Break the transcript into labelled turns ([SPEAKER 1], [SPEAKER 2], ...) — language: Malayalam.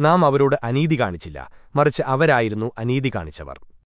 [SPEAKER 1] നാം അവരോട് അനീതി കാണിച്ചില്ല മറിച്ച് അവരായിരുന്നു അനീതി കാണിച്ചവർ.